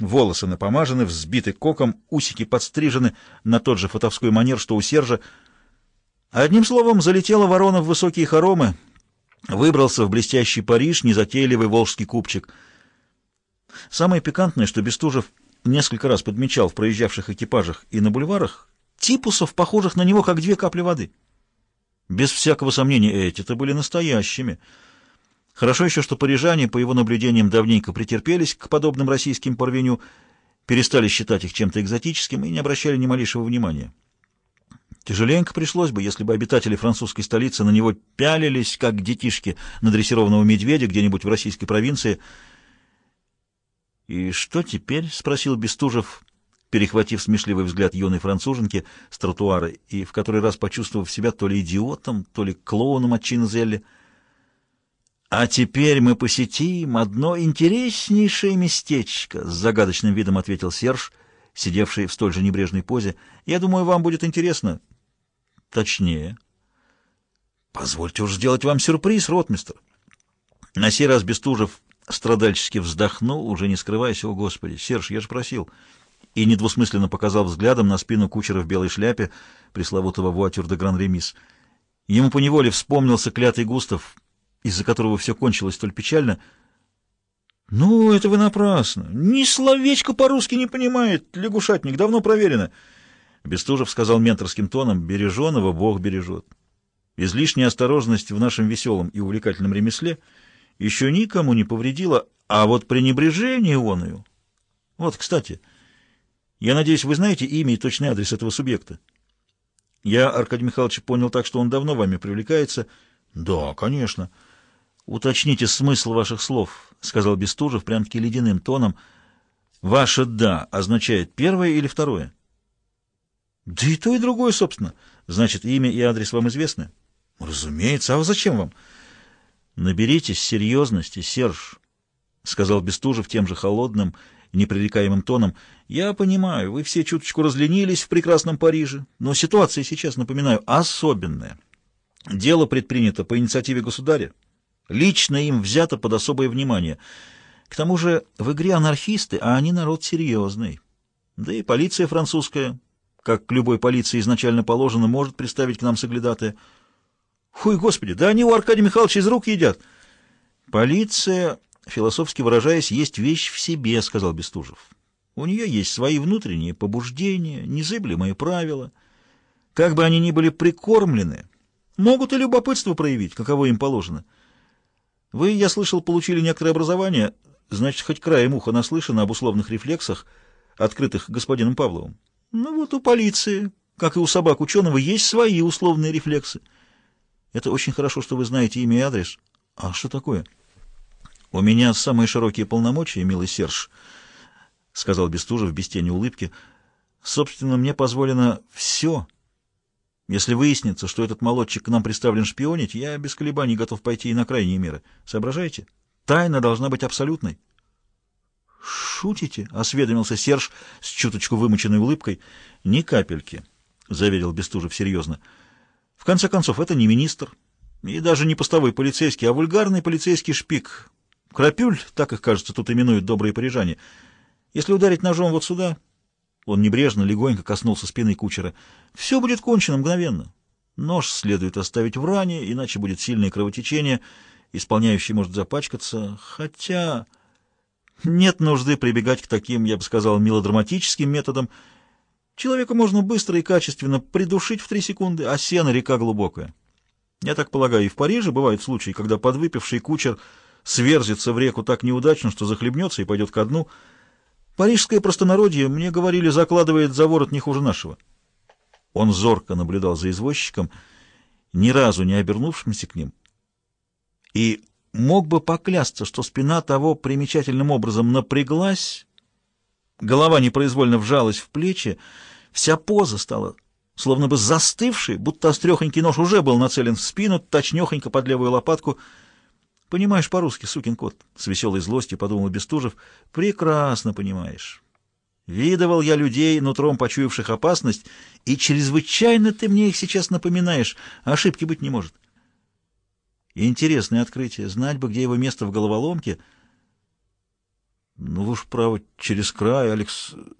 Волосы напомажены, взбиты коком, усики подстрижены на тот же фотовской манер, что у Сержа. Одним словом, залетела ворона в высокие хоромы, выбрался в блестящий Париж, незатейливый волжский купчик. Самое пикантное, что Бестужев несколько раз подмечал в проезжавших экипажах и на бульварах типусов, похожих на него, как две капли воды. Без всякого сомнения, эти-то были настоящими — Хорошо еще, что парижане, по его наблюдениям, давненько претерпелись к подобным российским порвеню, перестали считать их чем-то экзотическим и не обращали ни малейшего внимания. Тяжеленько пришлось бы, если бы обитатели французской столицы на него пялились, как детишки на дрессированного медведя где-нибудь в российской провинции. «И что теперь?» — спросил Бестужев, перехватив смешливый взгляд юной француженки с тротуара и в который раз почувствовав себя то ли идиотом, то ли клоуном от Чинзелли. «А теперь мы посетим одно интереснейшее местечко», — с загадочным видом ответил Серж, сидевший в столь же небрежной позе. «Я думаю, вам будет интересно». «Точнее». «Позвольте уж сделать вам сюрприз, ротмистр». На сей раз Бестужев страдальчески вздохнул, уже не скрываясь, «О, Господи, Серж, я же просил» и недвусмысленно показал взглядом на спину кучера в белой шляпе, пресловутого «Вуатюр де Гран-Ремис». Ему поневоле вспомнился клятый Густав — из-за которого все кончилось столь печально. «Ну, это вы напрасно. Ни словечко по-русски не понимает. Лягушатник, давно проверено». Бестужев сказал менторским тоном, «Береженого Бог бережет». Излишняя осторожность в нашем веселом и увлекательном ремесле еще никому не повредила, а вот пренебрежение оною... Вот, кстати, я надеюсь, вы знаете имя и точный адрес этого субъекта. Я, Аркадий Михайлович, понял так, что он давно вами привлекается. Да, конечно. «Уточните смысл ваших слов», — сказал Бестужев прям-таки ледяным тоном. «Ваше «да» означает первое или второе?» «Да и то, и другое, собственно. Значит, имя и адрес вам известны?» «Разумеется. А зачем вам?» «Наберитесь серьезности, Серж», — сказал Бестужев тем же холодным, непререкаемым тоном. «Я понимаю, вы все чуточку разленились в прекрасном Париже, но ситуация сейчас, напоминаю, особенная. Дело предпринято по инициативе государя. Лично им взято под особое внимание. К тому же в игре анархисты, а они народ серьезный. Да и полиция французская, как к любой полиции изначально положено, может представить к нам соглядатая. Хуй, господи, да они у Аркадия Михайловича из рук едят. Полиция, философски выражаясь, есть вещь в себе, сказал Бестужев. У нее есть свои внутренние побуждения, незыблемые правила. Как бы они ни были прикормлены, могут и любопытство проявить, каково им положено. Вы, я слышал, получили некоторое образование, значит, хоть краем уха наслышано об условных рефлексах, открытых господином Павловым. Ну вот у полиции, как и у собак ученого, есть свои условные рефлексы. Это очень хорошо, что вы знаете имя и адрес. А что такое? У меня самые широкие полномочия, милый Серж, — сказал Бестужев без тени улыбки. Собственно, мне позволено все — если выяснится, что этот молодчик к нам приставлен шпионить, я без колебаний готов пойти и на крайние меры. Соображаете? Тайна должна быть абсолютной. «Шутите?» — осведомился Серж с чуточку вымученной улыбкой. «Ни капельки», — заверил Бестужев серьезно. «В конце концов, это не министр, и даже не постовой полицейский, а вульгарный полицейский шпик. Крапюль, так их, кажется, тут именуют добрые парижане. Если ударить ножом вот сюда, он небрежно, легонько коснулся спины кучера. «Все будет кончено мгновенно. Нож следует оставить в ране, иначе будет сильное кровотечение, исполняющий может запачкаться. Хотя нет нужды прибегать к таким, я бы сказал, мелодраматическим методам. Человека можно быстро и качественно придушить в три секунды, а сено — река глубокая. Я так полагаю, и в Париже бывают случаи, когда подвыпивший кучер сверзится в реку так неудачно, что захлебнется и пойдет ко дну — Парижское простонародье, мне говорили, закладывает за ворот не хуже нашего. Он зорко наблюдал за извозчиком, ни разу не обернувшимся к ним, и мог бы поклясться, что спина того примечательным образом напряглась, голова непроизвольно вжалась в плечи, вся поза стала словно бы застывшей, будто острехонький нож уже был нацелен в спину, точнехонько под левую лопатку — Понимаешь по-русски, сукин кот, — с веселой злостью подумал Бестужев. Прекрасно понимаешь. Видывал я людей, нутром почуявших опасность, и чрезвычайно ты мне их сейчас напоминаешь. Ошибки быть не может. Интересное открытие. Знать бы, где его место в головоломке. Ну, уж право, через край, Алекс.